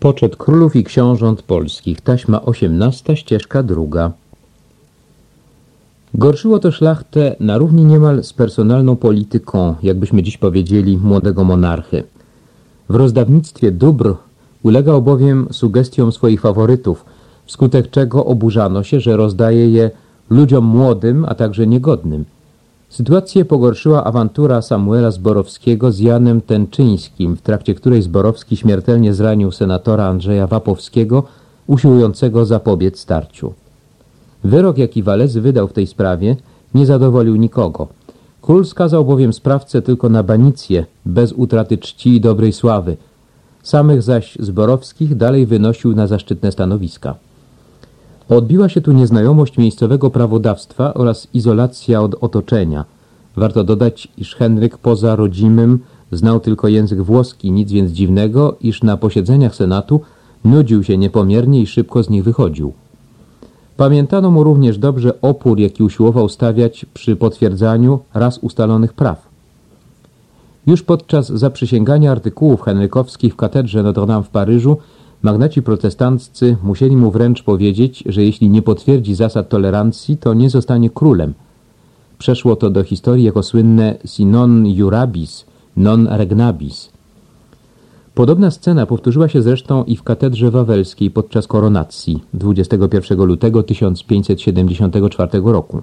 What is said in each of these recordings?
Poczet królów i książąt polskich, taśma osiemnasta, ścieżka druga. Gorszyło to szlachtę na równi niemal z personalną polityką, jakbyśmy dziś powiedzieli, młodego monarchy. W rozdawnictwie dóbr ulegał bowiem sugestiom swoich faworytów, wskutek czego oburzano się, że rozdaje je ludziom młodym, a także niegodnym. Sytuację pogorszyła awantura Samuela Zborowskiego z Janem Tęczyńskim, w trakcie której Zborowski śmiertelnie zranił senatora Andrzeja Wapowskiego, usiłującego zapobiec starciu. Wyrok, jaki Walezy wydał w tej sprawie, nie zadowolił nikogo. Król skazał bowiem sprawcę tylko na banicję, bez utraty czci i dobrej sławy. Samych zaś Zborowskich dalej wynosił na zaszczytne stanowiska. Odbiła się tu nieznajomość miejscowego prawodawstwa oraz izolacja od otoczenia. Warto dodać, iż Henryk poza rodzimym znał tylko język włoski, nic więc dziwnego, iż na posiedzeniach Senatu nudził się niepomiernie i szybko z nich wychodził. Pamiętano mu również dobrze opór, jaki usiłował stawiać przy potwierdzaniu raz ustalonych praw. Już podczas zaprzysięgania artykułów henrykowskich w katedrze Notre Dame w Paryżu magnaci protestanccy musieli mu wręcz powiedzieć, że jeśli nie potwierdzi zasad tolerancji, to nie zostanie królem. Przeszło to do historii jako słynne si non jurabis, non regnabis. Podobna scena powtórzyła się zresztą i w katedrze wawelskiej podczas koronacji 21 lutego 1574 roku.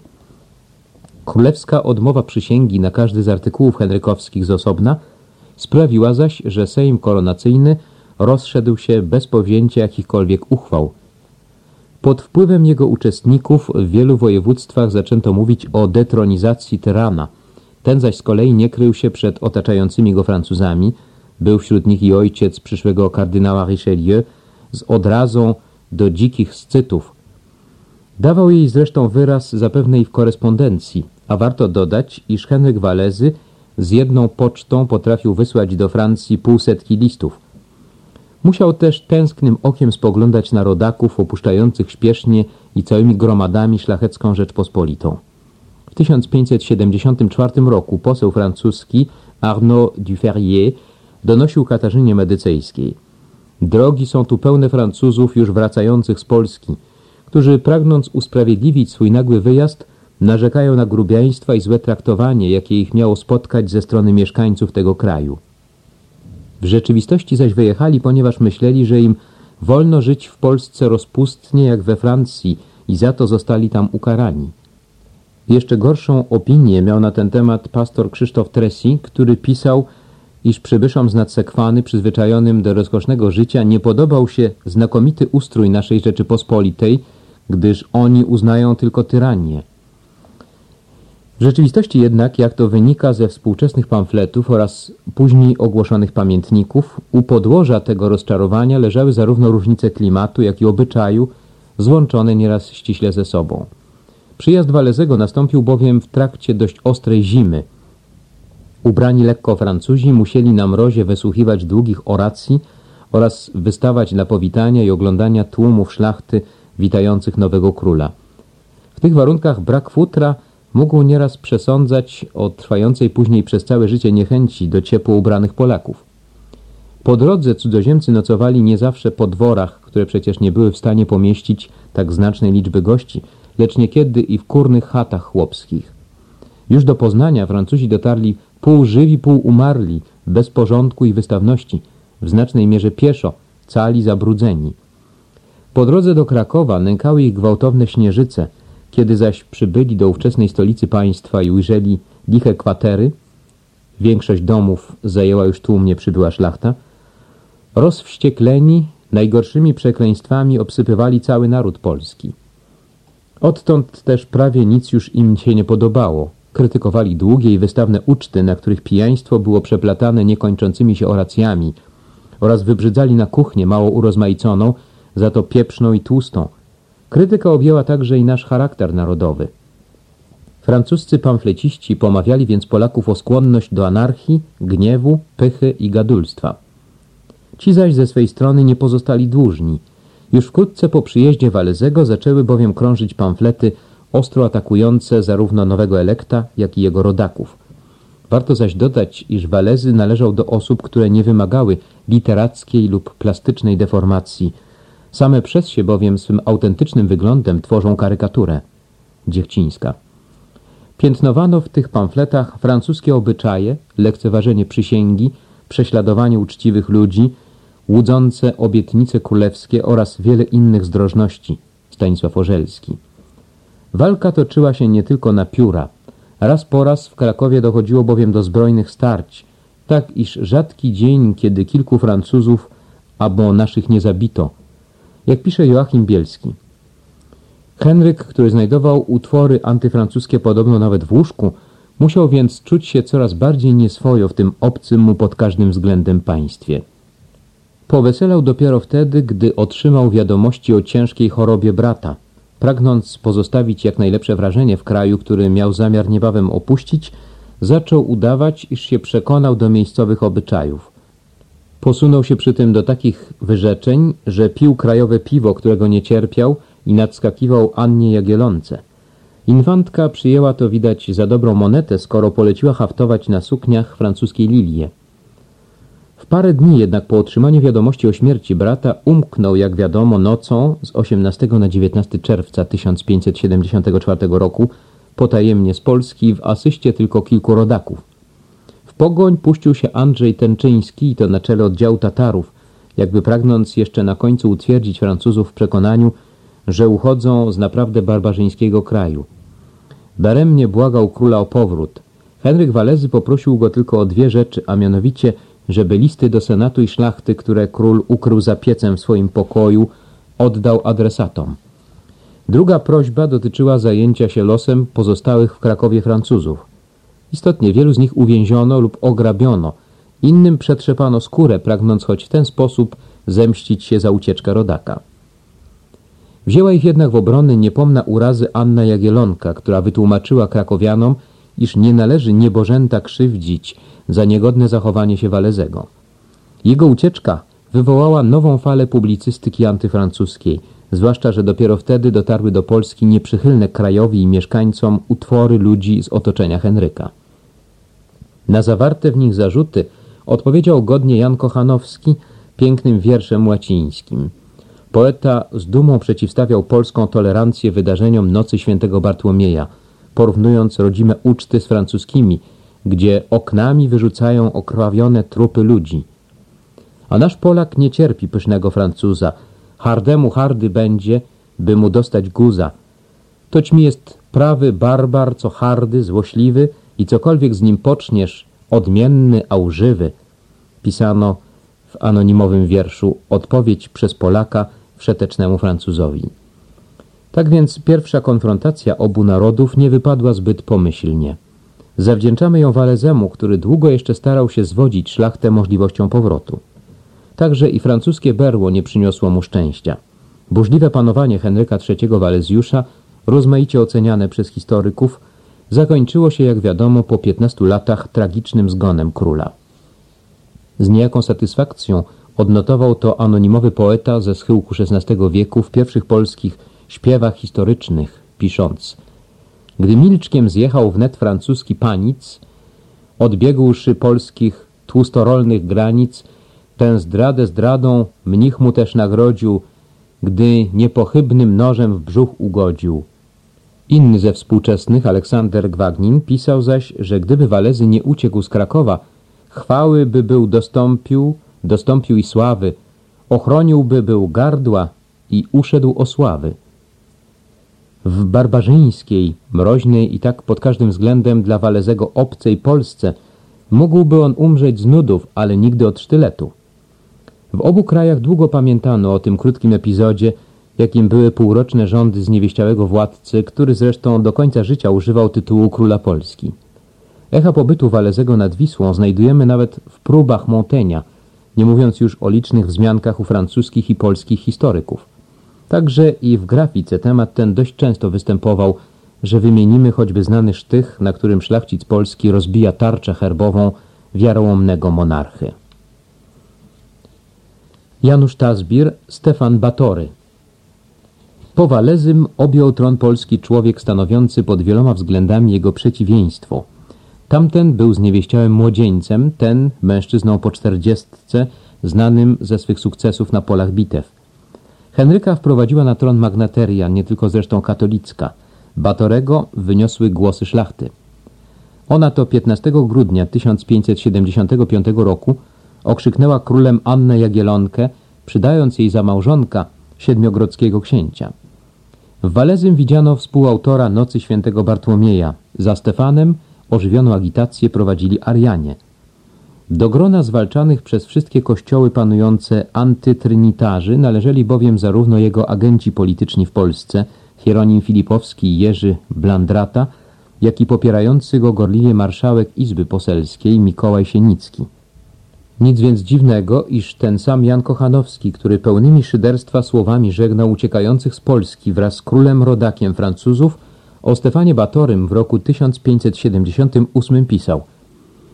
Królewska odmowa przysięgi na każdy z artykułów henrykowskich z osobna sprawiła zaś, że Sejm koronacyjny rozszedł się bez powzięcia jakichkolwiek uchwał. Pod wpływem jego uczestników w wielu województwach zaczęto mówić o detronizacji tyrana. Ten zaś z kolei nie krył się przed otaczającymi go Francuzami, był wśród nich i ojciec przyszłego kardynała Richelieu z odrazą do dzikich scytów. Dawał jej zresztą wyraz zapewne i w korespondencji, a warto dodać, iż Henryk Walezy z jedną pocztą potrafił wysłać do Francji półsetki listów. Musiał też tęsknym okiem spoglądać na rodaków opuszczających śpiesznie i całymi gromadami szlachecką Rzeczpospolitą. W 1574 roku poseł francuski Arnaud Duferrier donosił Katarzynie Medycejskiej. Drogi są tu pełne Francuzów już wracających z Polski, którzy pragnąc usprawiedliwić swój nagły wyjazd, narzekają na grubiaństwa i złe traktowanie, jakie ich miało spotkać ze strony mieszkańców tego kraju. W rzeczywistości zaś wyjechali, ponieważ myśleli, że im wolno żyć w Polsce rozpustnie jak we Francji i za to zostali tam ukarani. Jeszcze gorszą opinię miał na ten temat pastor Krzysztof Tresi, który pisał, iż przybyszom z nadsekwany przyzwyczajonym do rozkosznego życia nie podobał się znakomity ustrój naszej Rzeczypospolitej, gdyż oni uznają tylko tyranię. W rzeczywistości jednak, jak to wynika ze współczesnych pamfletów oraz później ogłoszonych pamiętników, u podłoża tego rozczarowania leżały zarówno różnice klimatu, jak i obyczaju, złączone nieraz ściśle ze sobą. Przyjazd Walezego nastąpił bowiem w trakcie dość ostrej zimy. Ubrani lekko Francuzi musieli na mrozie wysłuchiwać długich oracji oraz wystawać dla powitania i oglądania tłumów szlachty witających nowego króla. W tych warunkach brak futra mógł nieraz przesądzać o trwającej później przez całe życie niechęci do ciepło ubranych Polaków. Po drodze cudzoziemcy nocowali nie zawsze po dworach, które przecież nie były w stanie pomieścić tak znacznej liczby gości, lecz niekiedy i w kurnych chatach chłopskich. Już do Poznania Francuzi dotarli pół żywi, pół umarli, bez porządku i wystawności, w znacznej mierze pieszo, cali zabrudzeni. Po drodze do Krakowa nękały ich gwałtowne śnieżyce, kiedy zaś przybyli do ówczesnej stolicy państwa i ujrzeli liche kwatery, większość domów zajęła już tłumnie przybyła szlachta, rozwściekleni najgorszymi przekleństwami obsypywali cały naród polski. Odtąd też prawie nic już im się nie podobało. Krytykowali długie i wystawne uczty, na których pijaństwo było przeplatane niekończącymi się oracjami oraz wybrzydzali na kuchnię mało urozmaiconą, za to pieprzną i tłustą, Krytyka objęła także i nasz charakter narodowy. Francuscy pamfleciści pomawiali więc Polaków o skłonność do anarchii, gniewu, pychy i gadulstwa. Ci zaś ze swej strony nie pozostali dłużni. Już wkrótce po przyjeździe Walezego zaczęły bowiem krążyć pamflety ostro atakujące zarówno nowego elekta, jak i jego rodaków. Warto zaś dodać, iż Walezy należał do osób, które nie wymagały literackiej lub plastycznej deformacji. Same przez się bowiem swym autentycznym wyglądem tworzą karykaturę. Dziechcińska. Piętnowano w tych pamfletach francuskie obyczaje, lekceważenie przysięgi, prześladowanie uczciwych ludzi, łudzące obietnice królewskie oraz wiele innych zdrożności. Stanisław Orzelski. Walka toczyła się nie tylko na pióra. Raz po raz w Krakowie dochodziło bowiem do zbrojnych starć, tak iż rzadki dzień, kiedy kilku Francuzów albo naszych nie zabito. Jak pisze Joachim Bielski. Henryk, który znajdował utwory antyfrancuskie podobno nawet w łóżku, musiał więc czuć się coraz bardziej nieswojo w tym obcym mu pod każdym względem państwie. Poweselał dopiero wtedy, gdy otrzymał wiadomości o ciężkiej chorobie brata. Pragnąc pozostawić jak najlepsze wrażenie w kraju, który miał zamiar niebawem opuścić, zaczął udawać, iż się przekonał do miejscowych obyczajów. Posunął się przy tym do takich wyrzeczeń, że pił krajowe piwo, którego nie cierpiał i nadskakiwał Annie Jagielonce. Infantka przyjęła to widać za dobrą monetę, skoro poleciła haftować na sukniach francuskiej lilie. W parę dni jednak po otrzymaniu wiadomości o śmierci brata umknął, jak wiadomo, nocą z 18 na 19 czerwca 1574 roku potajemnie z Polski w asyście tylko kilku rodaków. Pogoń puścił się Andrzej Tęczyński i to na czele oddziału Tatarów, jakby pragnąc jeszcze na końcu utwierdzić Francuzów w przekonaniu, że uchodzą z naprawdę barbarzyńskiego kraju. Daremnie błagał króla o powrót. Henryk Walezy poprosił go tylko o dwie rzeczy, a mianowicie – żeby listy do senatu i szlachty, które król ukrył za piecem w swoim pokoju, oddał adresatom. Druga prośba dotyczyła zajęcia się losem pozostałych w Krakowie Francuzów. Istotnie wielu z nich uwięziono lub ograbiono, innym przetrzepano skórę, pragnąc choć w ten sposób zemścić się za ucieczkę rodaka. Wzięła ich jednak w obrony niepomna urazy Anna Jagielonka, która wytłumaczyła krakowianom, iż nie należy niebożęta krzywdzić, za niegodne zachowanie się Walezego. Jego ucieczka wywołała nową falę publicystyki antyfrancuskiej, zwłaszcza, że dopiero wtedy dotarły do Polski nieprzychylne krajowi i mieszkańcom utwory ludzi z otoczenia Henryka. Na zawarte w nich zarzuty odpowiedział godnie Jan Kochanowski pięknym wierszem łacińskim. Poeta z dumą przeciwstawiał polską tolerancję wydarzeniom Nocy Świętego Bartłomieja, porównując rodzime uczty z francuskimi – gdzie oknami wyrzucają okrwawione trupy ludzi. A nasz Polak nie cierpi pysznego Francuza. Hardemu hardy będzie, by mu dostać guza. Toć mi jest prawy barbar, co hardy, złośliwy i cokolwiek z nim poczniesz, odmienny, a używy. Pisano w anonimowym wierszu odpowiedź przez Polaka wszetecznemu Francuzowi. Tak więc pierwsza konfrontacja obu narodów nie wypadła zbyt pomyślnie. Zawdzięczamy ją Walezemu, który długo jeszcze starał się zwodzić szlachtę możliwością powrotu. Także i francuskie berło nie przyniosło mu szczęścia. Burzliwe panowanie Henryka III Walezjusza, rozmaicie oceniane przez historyków, zakończyło się, jak wiadomo, po 15 latach tragicznym zgonem króla. Z niejaką satysfakcją odnotował to anonimowy poeta ze schyłku XVI wieku w pierwszych polskich śpiewach historycznych, pisząc – gdy milczkiem zjechał wnet francuski panic, odbiegłszy polskich tłustorolnych granic, tę zdradę zdradą mnich mu też nagrodził, gdy niepochybnym nożem w brzuch ugodził. Inny ze współczesnych, Aleksander Gwagnin, pisał zaś, że gdyby Walezy nie uciekł z Krakowa, chwały by był dostąpił, dostąpił i sławy, ochroniłby był gardła i uszedł o sławy. W barbarzyńskiej, mroźnej i tak pod każdym względem dla Walezego obcej Polsce mógłby on umrzeć z nudów, ale nigdy od sztyletu. W obu krajach długo pamiętano o tym krótkim epizodzie, jakim były półroczne rządy zniewieściałego władcy, który zresztą do końca życia używał tytułu króla Polski. Echa pobytu Walezego nad Wisłą znajdujemy nawet w próbach Montaign'a, nie mówiąc już o licznych wzmiankach u francuskich i polskich historyków. Także i w grafice temat ten dość często występował, że wymienimy choćby znany sztych, na którym szlachcic polski rozbija tarczę herbową wiarołomnego monarchy. Janusz Tazbir, Stefan Batory Po Walezym objął tron polski człowiek stanowiący pod wieloma względami jego przeciwieństwo. Tamten był zniewieściałym młodzieńcem, ten mężczyzną po czterdziestce, znanym ze swych sukcesów na polach bitew. Henryka wprowadziła na tron magnateria, nie tylko zresztą katolicka. Batorego wyniosły głosy szlachty. Ona to 15 grudnia 1575 roku okrzyknęła królem Annę Jagielonkę, przydając jej za małżonka siedmiogrodzkiego księcia. W Walezym widziano współautora Nocy Świętego Bartłomieja. Za Stefanem ożywioną agitację prowadzili Arianie. Do grona zwalczanych przez wszystkie kościoły panujące antytrynitarzy należeli bowiem zarówno jego agenci polityczni w Polsce, Hieronim Filipowski i Jerzy Blandrata, jak i popierający go gorliwie marszałek Izby Poselskiej Mikołaj Sienicki. Nic więc dziwnego, iż ten sam Jan Kochanowski, który pełnymi szyderstwa słowami żegnał uciekających z Polski wraz z królem rodakiem Francuzów, o Stefanie Batorym w roku 1578 pisał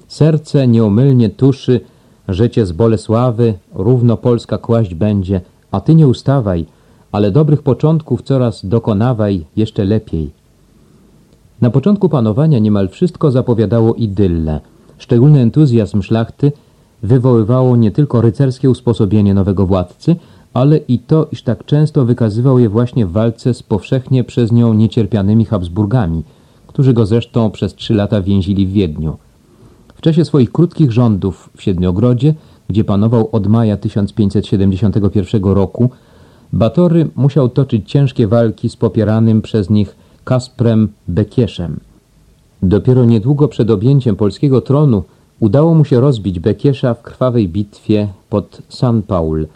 Serce nieomylnie tuszy, że cię z Bolesławy równo Polska kłaść będzie, a ty nie ustawaj, ale dobrych początków coraz dokonawaj jeszcze lepiej. Na początku panowania niemal wszystko zapowiadało idyllę. Szczególny entuzjazm szlachty wywoływało nie tylko rycerskie usposobienie nowego władcy, ale i to, iż tak często wykazywał je właśnie w walce z powszechnie przez nią niecierpianymi Habsburgami, którzy go zresztą przez trzy lata więzili w Wiedniu. W czasie swoich krótkich rządów w Siedmiogrodzie, gdzie panował od maja 1571 roku, Batory musiał toczyć ciężkie walki z popieranym przez nich Kasprem Bekieszem. Dopiero niedługo przed objęciem polskiego tronu udało mu się rozbić Bekiesza w krwawej bitwie pod San Paul.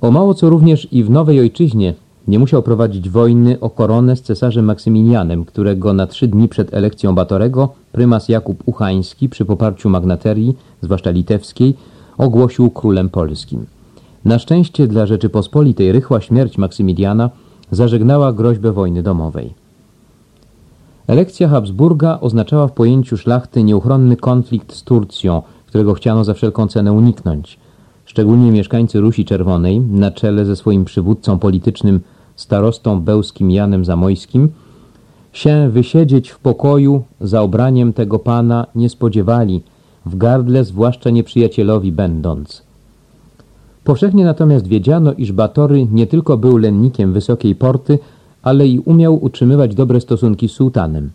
O mało co również i w Nowej Ojczyźnie nie musiał prowadzić wojny o koronę z cesarzem Maksymilianem, którego na trzy dni przed elekcją Batorego prymas Jakub Uchański przy poparciu magnaterii, zwłaszcza litewskiej, ogłosił królem polskim. Na szczęście dla Rzeczypospolitej rychła śmierć Maksymiliana zażegnała groźbę wojny domowej. Elekcja Habsburga oznaczała w pojęciu szlachty nieuchronny konflikt z Turcją, którego chciano za wszelką cenę uniknąć. Szczególnie mieszkańcy Rusi Czerwonej, na czele ze swoim przywódcą politycznym starostą bełskim Janem Zamojskim, się wysiedzieć w pokoju za obraniem tego pana nie spodziewali, w gardle zwłaszcza nieprzyjacielowi będąc. Powszechnie natomiast wiedziano, iż Batory nie tylko był lennikiem wysokiej porty, ale i umiał utrzymywać dobre stosunki z sułtanem.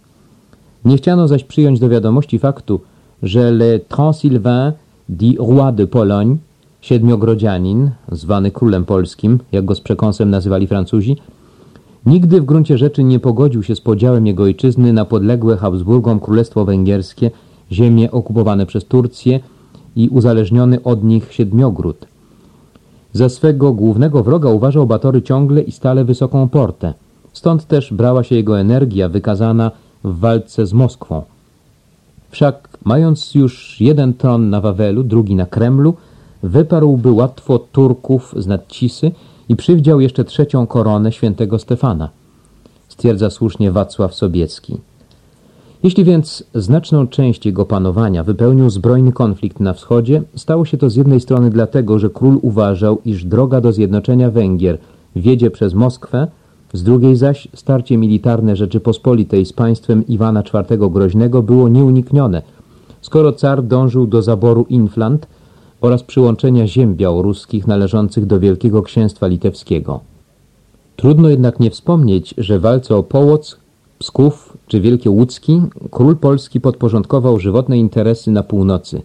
Nie chciano zaś przyjąć do wiadomości faktu, że Le Transylvain dit roi de Pologne, siedmiogrodzianin, zwany królem polskim, jak go z przekąsem nazywali Francuzi, nigdy w gruncie rzeczy nie pogodził się z podziałem jego ojczyzny na podległe Habsburgom Królestwo Węgierskie, ziemie okupowane przez Turcję i uzależniony od nich Siedmiogród. Za swego głównego wroga uważał Batory ciągle i stale wysoką portę. Stąd też brała się jego energia wykazana w walce z Moskwą. Wszak mając już jeden tron na Wawelu, drugi na Kremlu, wyparłby łatwo Turków z nadcisy i przywdział jeszcze trzecią koronę świętego Stefana, stwierdza słusznie Wacław Sobiecki. Jeśli więc znaczną część jego panowania wypełnił zbrojny konflikt na wschodzie, stało się to z jednej strony dlatego, że król uważał, iż droga do zjednoczenia Węgier wiedzie przez Moskwę, z drugiej zaś starcie militarne Rzeczypospolitej z państwem Iwana IV Groźnego było nieuniknione, skoro car dążył do zaboru Inflant oraz przyłączenia ziem białoruskich należących do Wielkiego Księstwa Litewskiego. Trudno jednak nie wspomnieć, że w walce o Połock, Psków czy Wielkie Łódzki król polski podporządkował żywotne interesy na północy.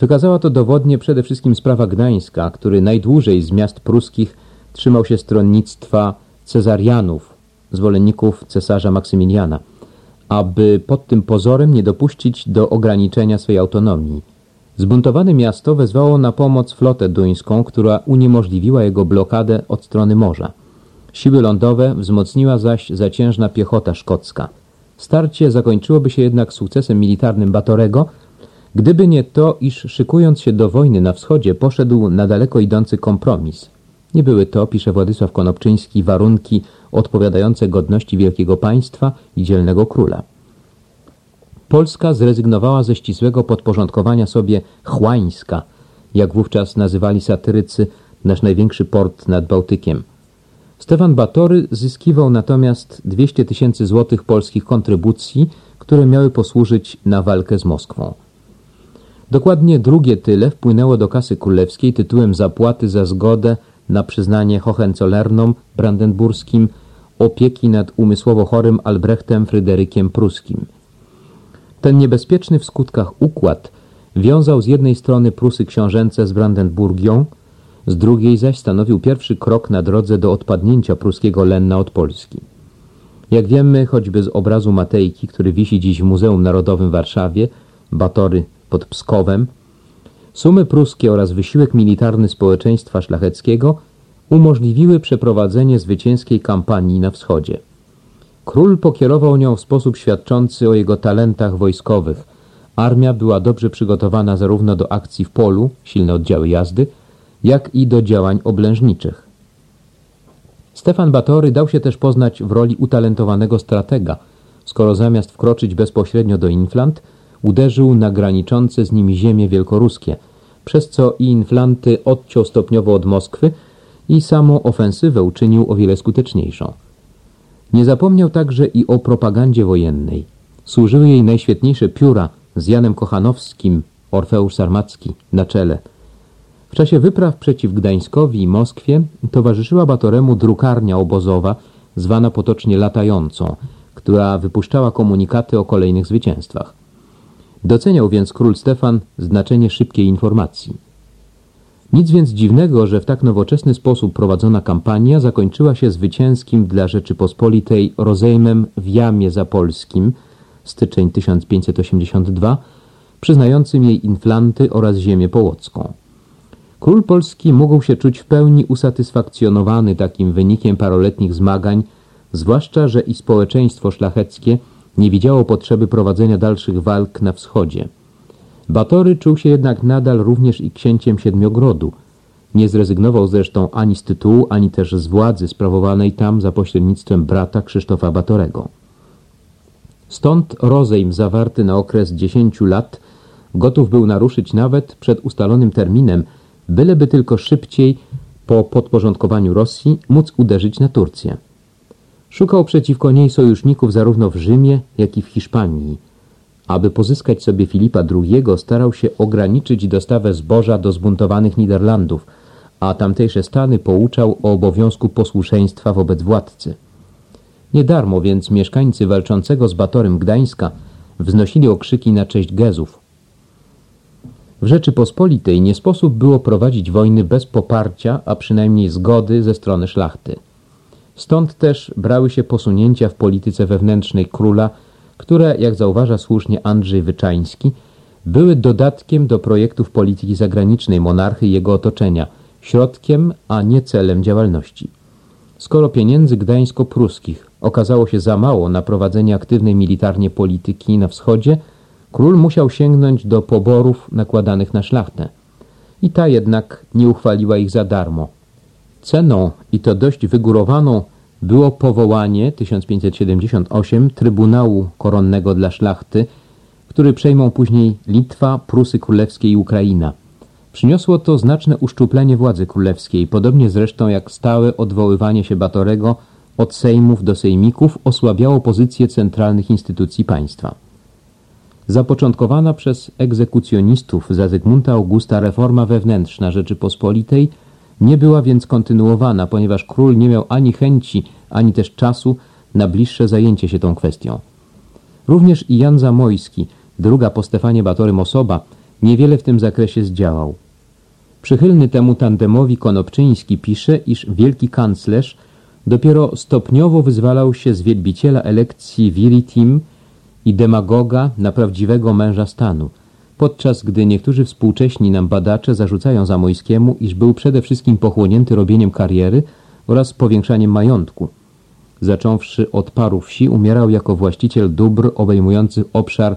Wykazała to dowodnie przede wszystkim sprawa Gdańska, który najdłużej z miast pruskich trzymał się stronnictwa Cezarianów, zwolenników cesarza Maksymiliana, aby pod tym pozorem nie dopuścić do ograniczenia swej autonomii. Zbuntowane miasto wezwało na pomoc flotę duńską, która uniemożliwiła jego blokadę od strony morza. Siły lądowe wzmocniła zaś zaciężna piechota szkocka. Starcie zakończyłoby się jednak sukcesem militarnym Batorego, gdyby nie to, iż szykując się do wojny na wschodzie poszedł na daleko idący kompromis. Nie były to, pisze Władysław Konopczyński, warunki odpowiadające godności wielkiego państwa i dzielnego króla. Polska zrezygnowała ze ścisłego podporządkowania sobie Chłańska, jak wówczas nazywali satyrycy nasz największy port nad Bałtykiem. Stefan Batory zyskiwał natomiast 200 tysięcy złotych polskich kontrybucji które miały posłużyć na walkę z Moskwą. Dokładnie drugie tyle wpłynęło do kasy królewskiej tytułem zapłaty za zgodę na przyznanie Hohenzollernom brandenburskim opieki nad umysłowo chorym Albrechtem Fryderykiem Pruskim. Ten niebezpieczny w skutkach układ wiązał z jednej strony Prusy książęce z Brandenburgią, z drugiej zaś stanowił pierwszy krok na drodze do odpadnięcia pruskiego Lenna od Polski. Jak wiemy, choćby z obrazu Matejki, który wisi dziś w Muzeum Narodowym w Warszawie, Batory pod Pskowem, sumy pruskie oraz wysiłek militarny społeczeństwa szlacheckiego umożliwiły przeprowadzenie zwycięskiej kampanii na wschodzie. Król pokierował nią w sposób świadczący o jego talentach wojskowych. Armia była dobrze przygotowana zarówno do akcji w polu, silne oddziały jazdy, jak i do działań oblężniczych. Stefan Batory dał się też poznać w roli utalentowanego stratega, skoro zamiast wkroczyć bezpośrednio do Inflant, uderzył na graniczące z nimi ziemie wielkoruskie, przez co i Inflanty odciął stopniowo od Moskwy i samą ofensywę uczynił o wiele skuteczniejszą. Nie zapomniał także i o propagandzie wojennej. Służyły jej najświetniejsze pióra z Janem Kochanowskim, Orfeusz Sarmacki na czele – w czasie wypraw przeciw Gdańskowi i Moskwie towarzyszyła Batoremu drukarnia obozowa, zwana potocznie latającą, która wypuszczała komunikaty o kolejnych zwycięstwach. Doceniał więc król Stefan znaczenie szybkiej informacji. Nic więc dziwnego, że w tak nowoczesny sposób prowadzona kampania zakończyła się zwycięskim dla Rzeczypospolitej rozejmem w Jamie Zapolskim, styczeń 1582, przyznającym jej inflanty oraz ziemię połocką. Król Polski mógł się czuć w pełni usatysfakcjonowany takim wynikiem paroletnich zmagań, zwłaszcza, że i społeczeństwo szlacheckie nie widziało potrzeby prowadzenia dalszych walk na wschodzie. Batory czuł się jednak nadal również i księciem Siedmiogrodu. Nie zrezygnował zresztą ani z tytułu, ani też z władzy sprawowanej tam za pośrednictwem brata Krzysztofa Batorego. Stąd rozejm zawarty na okres dziesięciu lat gotów był naruszyć nawet przed ustalonym terminem byleby tylko szybciej po podporządkowaniu Rosji móc uderzyć na Turcję. Szukał przeciwko niej sojuszników zarówno w Rzymie, jak i w Hiszpanii. Aby pozyskać sobie Filipa II, starał się ograniczyć dostawę zboża do zbuntowanych Niderlandów, a tamtejsze stany pouczał o obowiązku posłuszeństwa wobec władcy. Nie darmo więc mieszkańcy walczącego z Batorym Gdańska wznosili okrzyki na cześć Gezów. W Rzeczypospolitej nie sposób było prowadzić wojny bez poparcia, a przynajmniej zgody ze strony szlachty. Stąd też brały się posunięcia w polityce wewnętrznej króla, które, jak zauważa słusznie Andrzej Wyczański, były dodatkiem do projektów polityki zagranicznej monarchy i jego otoczenia, środkiem, a nie celem działalności. Skoro pieniędzy gdańsko-pruskich okazało się za mało na prowadzenie aktywnej militarnie polityki na wschodzie, Król musiał sięgnąć do poborów nakładanych na szlachtę. I ta jednak nie uchwaliła ich za darmo. Ceną, i to dość wygórowaną, było powołanie 1578 Trybunału Koronnego dla Szlachty, który przejmą później Litwa, Prusy Królewskie i Ukraina. Przyniosło to znaczne uszczuplenie władzy królewskiej, podobnie zresztą jak stałe odwoływanie się Batorego od sejmów do sejmików osłabiało pozycję centralnych instytucji państwa. Zapoczątkowana przez egzekucjonistów za Zygmunta Augusta reforma wewnętrzna Rzeczypospolitej nie była więc kontynuowana, ponieważ król nie miał ani chęci, ani też czasu na bliższe zajęcie się tą kwestią. Również i Jan Zamojski, druga po Stefanie Batorym osoba, niewiele w tym zakresie zdziałał. Przychylny temu tandemowi Konopczyński pisze, iż wielki kanclerz dopiero stopniowo wyzwalał się z wielbiciela elekcji Viritim i demagoga na prawdziwego męża stanu, podczas gdy niektórzy współcześni nam badacze zarzucają Zamojskiemu, iż był przede wszystkim pochłonięty robieniem kariery oraz powiększaniem majątku. Zacząwszy od paru wsi, umierał jako właściciel dóbr obejmujących obszar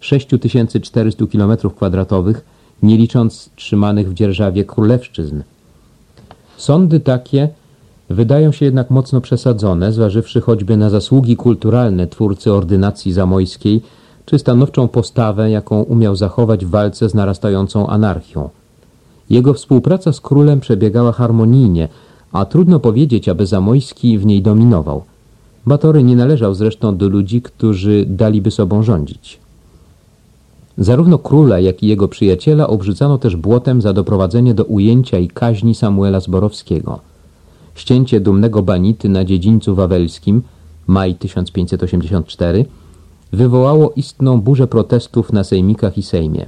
6400 km2, nie licząc trzymanych w dzierżawie królewszczyzn. Sądy takie wydają się jednak mocno przesadzone, zważywszy choćby na zasługi kulturalne twórcy ordynacji zamojskiej, czy stanowczą postawę, jaką umiał zachować w walce z narastającą anarchią. Jego współpraca z królem przebiegała harmonijnie, a trudno powiedzieć, aby Zamojski w niej dominował. Batory nie należał zresztą do ludzi, którzy daliby sobą rządzić. Zarówno króla, jak i jego przyjaciela obrzucano też błotem za doprowadzenie do ujęcia i kaźni Samuela Zborowskiego. Ścięcie dumnego banity na dziedzińcu wawelskim, maj 1584, wywołało istną burzę protestów na sejmikach i sejmie.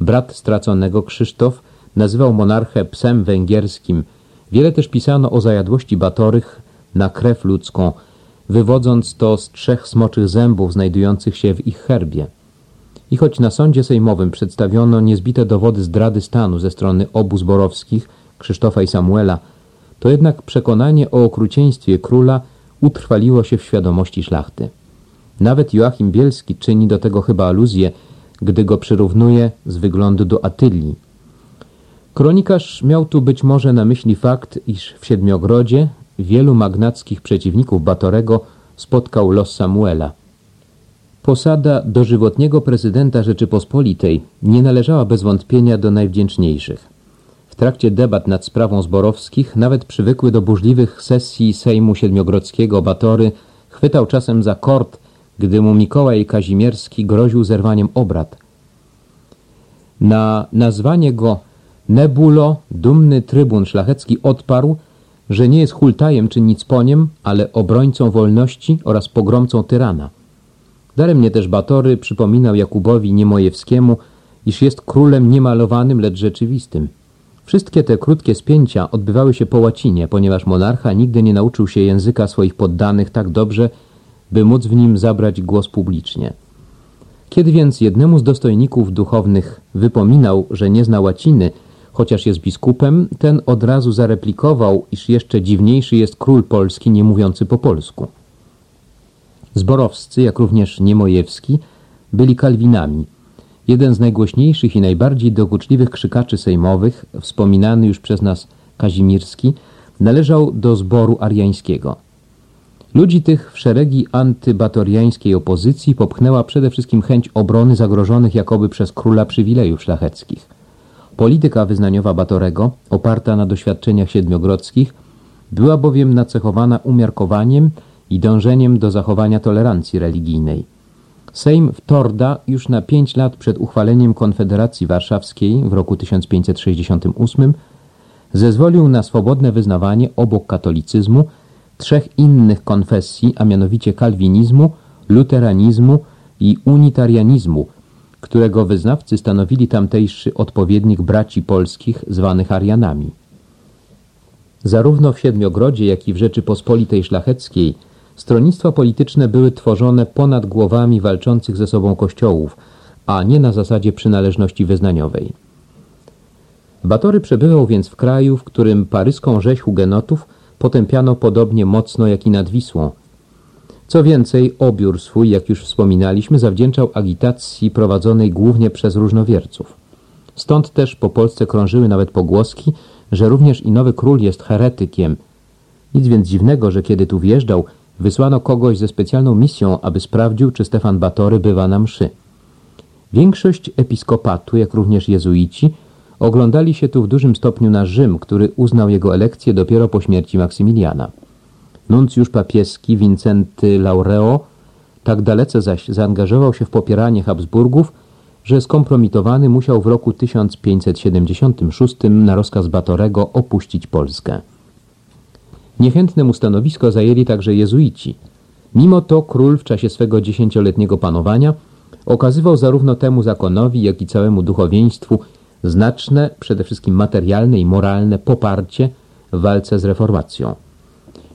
Brat straconego Krzysztof nazywał monarchę psem węgierskim. Wiele też pisano o zajadłości batorych na krew ludzką, wywodząc to z trzech smoczych zębów znajdujących się w ich herbie. I choć na sądzie sejmowym przedstawiono niezbite dowody zdrady stanu ze strony obu zborowskich, Krzysztofa i Samuela, to jednak przekonanie o okrucieństwie króla utrwaliło się w świadomości szlachty. Nawet Joachim Bielski czyni do tego chyba aluzję, gdy go przyrównuje z wyglądu do Atylii. Kronikarz miał tu być może na myśli fakt, iż w Siedmiogrodzie wielu magnackich przeciwników Batorego spotkał los Samuela. Posada dożywotniego prezydenta Rzeczypospolitej nie należała bez wątpienia do najwdzięczniejszych. W trakcie debat nad sprawą Zborowskich nawet przywykły do burzliwych sesji Sejmu Siedmiogrodzkiego Batory chwytał czasem za kord, gdy mu Mikołaj Kazimierski groził zerwaniem obrad. Na nazwanie go Nebulo, dumny trybun szlachecki odparł, że nie jest hultajem czy nicponiem, ale obrońcą wolności oraz pogromcą tyrana. Daremnie też Batory przypominał Jakubowi Niemojewskiemu, iż jest królem niemalowanym, lecz rzeczywistym. Wszystkie te krótkie spięcia odbywały się po łacinie, ponieważ monarcha nigdy nie nauczył się języka swoich poddanych tak dobrze, by móc w nim zabrać głos publicznie. Kiedy więc jednemu z dostojników duchownych wypominał, że nie zna łaciny, chociaż jest biskupem, ten od razu zareplikował, iż jeszcze dziwniejszy jest król polski nie mówiący po polsku. Zborowscy, jak również Niemojewski, byli kalwinami. Jeden z najgłośniejszych i najbardziej dokuczliwych krzykaczy sejmowych, wspominany już przez nas Kazimirski, należał do zboru ariańskiego. Ludzi tych w szeregi antybatoriańskiej opozycji popchnęła przede wszystkim chęć obrony zagrożonych jakoby przez króla przywilejów szlacheckich. Polityka wyznaniowa Batorego, oparta na doświadczeniach siedmiogrodzkich, była bowiem nacechowana umiarkowaniem i dążeniem do zachowania tolerancji religijnej. Sejm w Torda już na pięć lat przed uchwaleniem Konfederacji Warszawskiej w roku 1568 zezwolił na swobodne wyznawanie obok katolicyzmu trzech innych konfesji, a mianowicie kalwinizmu, luteranizmu i unitarianizmu, którego wyznawcy stanowili tamtejszy odpowiednik braci polskich zwanych Arianami. Zarówno w Siedmiogrodzie, jak i w Rzeczypospolitej Szlacheckiej stronnictwa polityczne były tworzone ponad głowami walczących ze sobą kościołów, a nie na zasadzie przynależności wyznaniowej. Batory przebywał więc w kraju, w którym paryską rzeź hugenotów potępiano podobnie mocno jak i nad Wisłą. Co więcej, obiór swój, jak już wspominaliśmy, zawdzięczał agitacji prowadzonej głównie przez różnowierców. Stąd też po Polsce krążyły nawet pogłoski, że również i nowy król jest heretykiem. Nic więc dziwnego, że kiedy tu wjeżdżał, wysłano kogoś ze specjalną misją, aby sprawdził, czy Stefan Batory bywa na mszy. Większość episkopatu, jak również jezuici, oglądali się tu w dużym stopniu na Rzym, który uznał jego elekcję dopiero po śmierci Maksymiliana. Nuncjusz papieski Wincenty Laureo tak dalece zaś zaangażował się w popieranie Habsburgów, że skompromitowany musiał w roku 1576 na rozkaz Batorego opuścić Polskę. Niechętne mu stanowisko zajęli także jezuici. Mimo to król w czasie swego dziesięcioletniego panowania okazywał zarówno temu zakonowi, jak i całemu duchowieństwu znaczne, przede wszystkim materialne i moralne poparcie w walce z reformacją.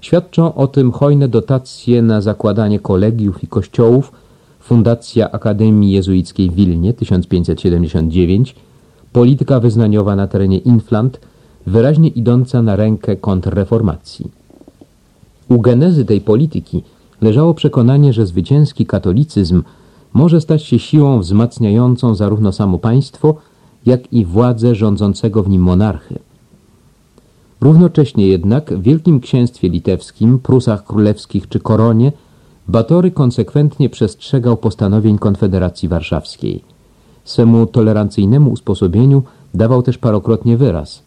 Świadczą o tym hojne dotacje na zakładanie kolegiów i kościołów, Fundacja Akademii Jezuickiej w Wilnie 1579, polityka wyznaniowa na terenie Inflant, wyraźnie idąca na rękę kontrreformacji. U genezy tej polityki leżało przekonanie, że zwycięski katolicyzm może stać się siłą wzmacniającą zarówno samo państwo, jak i władzę rządzącego w nim monarchy. Równocześnie jednak w Wielkim Księstwie Litewskim, Prusach Królewskich czy Koronie Batory konsekwentnie przestrzegał postanowień Konfederacji Warszawskiej. Swemu tolerancyjnemu usposobieniu dawał też parokrotnie wyraz.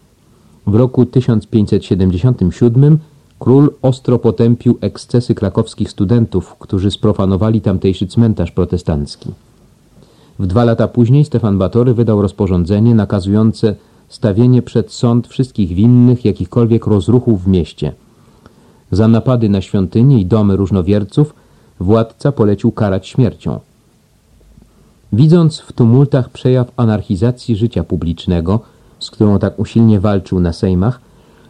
W roku 1577 Król ostro potępił ekscesy krakowskich studentów, którzy sprofanowali tamtejszy cmentarz protestancki. W dwa lata później Stefan Batory wydał rozporządzenie nakazujące stawienie przed sąd wszystkich winnych jakichkolwiek rozruchów w mieście. Za napady na świątynie i domy różnowierców władca polecił karać śmiercią. Widząc w tumultach przejaw anarchizacji życia publicznego, z którą tak usilnie walczył na sejmach,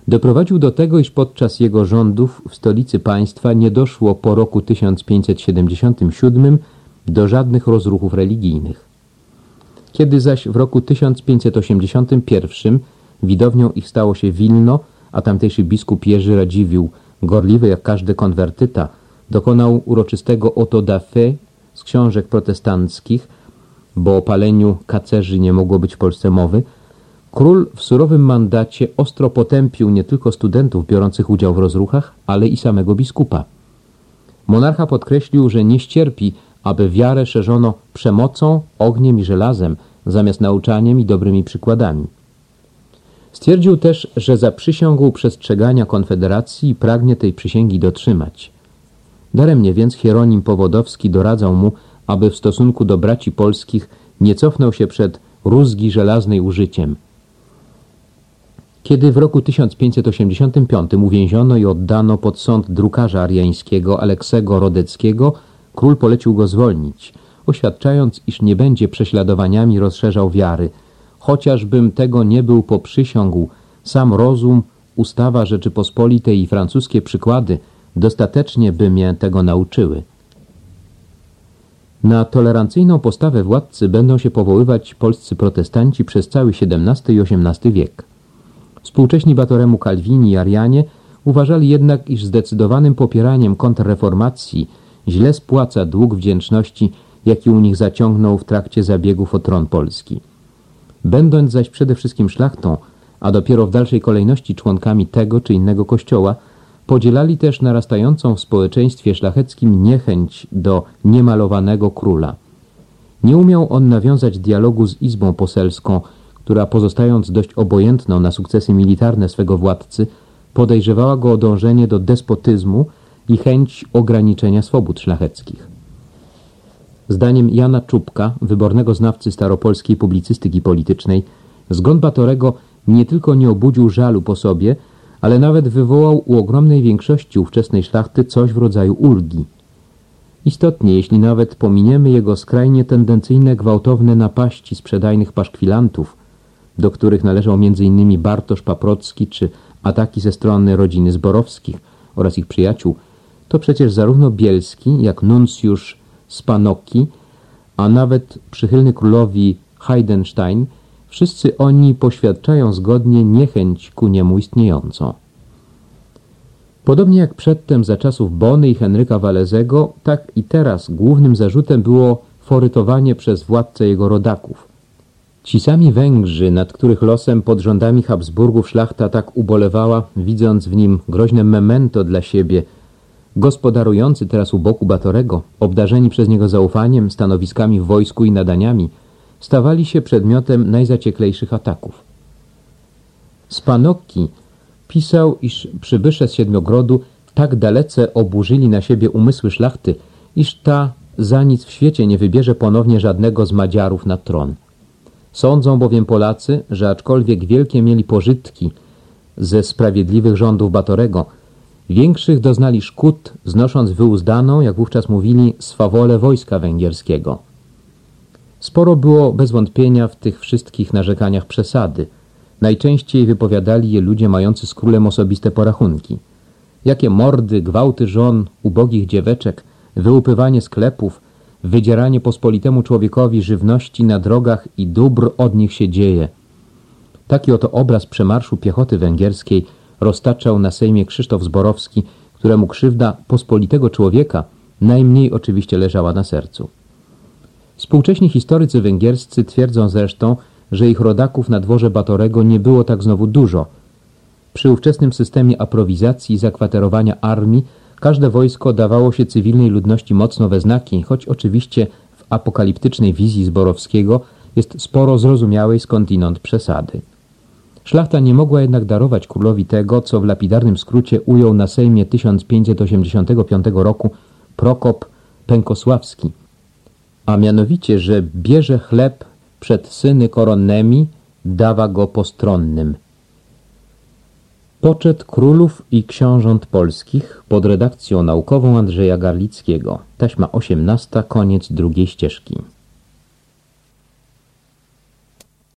doprowadził do tego, iż podczas jego rządów w stolicy państwa nie doszło po roku 1577 do żadnych rozruchów religijnych. Kiedy zaś w roku 1581 widownią ich stało się Wilno, a tamtejszy biskup Jerzy Radziwił, gorliwy jak każdy konwertyta, dokonał uroczystego oto da fe z książek protestanckich, bo o paleniu kacerzy nie mogło być w Polsce mowy, król w surowym mandacie ostro potępił nie tylko studentów biorących udział w rozruchach, ale i samego biskupa. Monarcha podkreślił, że nie ścierpi, aby wiarę szerzono przemocą, ogniem i żelazem, zamiast nauczaniem i dobrymi przykładami. Stwierdził też, że zaprzysiągł przestrzegania Konfederacji i pragnie tej przysięgi dotrzymać. Daremnie więc Hieronim Powodowski doradzał mu, aby w stosunku do braci polskich nie cofnął się przed rózgi żelaznej użyciem. Kiedy w roku 1585 uwięziono i oddano pod sąd drukarza ariańskiego Aleksego Rodeckiego, król polecił go zwolnić, oświadczając, iż nie będzie prześladowaniami rozszerzał wiary. Chociażbym tego nie był poprzysiągł, sam rozum, ustawa Rzeczypospolitej i francuskie przykłady dostatecznie by mnie tego nauczyły. Na tolerancyjną postawę władcy będą się powoływać polscy protestanci przez cały XVII i XVIII wiek. Współcześni Batoremu Kalwini i Arianie uważali jednak, iż zdecydowanym popieraniem kontrreformacji źle spłaca dług wdzięczności, jaki u nich zaciągnął w trakcie zabiegów o tron Polski. Będąc zaś przede wszystkim szlachtą, a dopiero w dalszej kolejności członkami tego czy innego kościoła, Podzielali też narastającą w społeczeństwie szlacheckim niechęć do niemalowanego króla. Nie umiał on nawiązać dialogu z Izbą Poselską, która pozostając dość obojętną na sukcesy militarne swego władcy, podejrzewała go o dążenie do despotyzmu i chęć ograniczenia swobód szlacheckich. Zdaniem Jana Czubka, wybornego znawcy staropolskiej publicystyki politycznej, zgon Batorego nie tylko nie obudził żalu po sobie, ale nawet wywołał u ogromnej większości ówczesnej szlachty coś w rodzaju ulgi. Istotnie, jeśli nawet pominiemy jego skrajnie tendencyjne gwałtowne napaści sprzedajnych paszkwilantów, do których należał m.in. Bartosz Paprocki czy ataki ze strony rodziny Zborowskich oraz ich przyjaciół, to przecież zarówno Bielski, jak nuncjusz Spanocki, a nawet przychylny królowi Heidenstein – Wszyscy oni poświadczają zgodnie niechęć ku niemu istniejącą. Podobnie jak przedtem za czasów Bony i Henryka Walezego, tak i teraz głównym zarzutem było forytowanie przez władcę jego rodaków. Ci sami Węgrzy, nad których losem pod rządami Habsburgów szlachta tak ubolewała, widząc w nim groźne memento dla siebie, gospodarujący teraz u boku Batorego, obdarzeni przez niego zaufaniem, stanowiskami w wojsku i nadaniami – stawali się przedmiotem najzacieklejszych ataków. Spanokki pisał, iż przybysze z Siedmiogrodu tak dalece oburzyli na siebie umysły szlachty, iż ta za nic w świecie nie wybierze ponownie żadnego z Madziarów na tron. Sądzą bowiem Polacy, że aczkolwiek wielkie mieli pożytki ze sprawiedliwych rządów Batorego, większych doznali szkód, znosząc wyuzdaną, jak wówczas mówili, swawolę wojska węgierskiego. Sporo było bez wątpienia w tych wszystkich narzekaniach przesady. Najczęściej wypowiadali je ludzie mający z królem osobiste porachunki. Jakie mordy, gwałty żon, ubogich dzieweczek, wyłupywanie sklepów, wydzieranie pospolitemu człowiekowi żywności na drogach i dóbr od nich się dzieje. Taki oto obraz przemarszu piechoty węgierskiej roztaczał na Sejmie Krzysztof Zborowski, któremu krzywda pospolitego człowieka najmniej oczywiście leżała na sercu. Współcześni historycy węgierscy twierdzą zresztą, że ich rodaków na dworze Batorego nie było tak znowu dużo. Przy ówczesnym systemie aprowizacji i zakwaterowania armii każde wojsko dawało się cywilnej ludności mocno we znaki, choć oczywiście w apokaliptycznej wizji Zborowskiego jest sporo zrozumiałej skądinąd przesady. Szlachta nie mogła jednak darować królowi tego, co w lapidarnym skrócie ujął na Sejmie 1585 roku Prokop Pękosławski, a mianowicie, że bierze chleb przed syny koronnymi, dawa go postronnym. Poczet królów i książąt polskich pod redakcją naukową Andrzeja Garlickiego. Taśma 18, koniec drugiej ścieżki.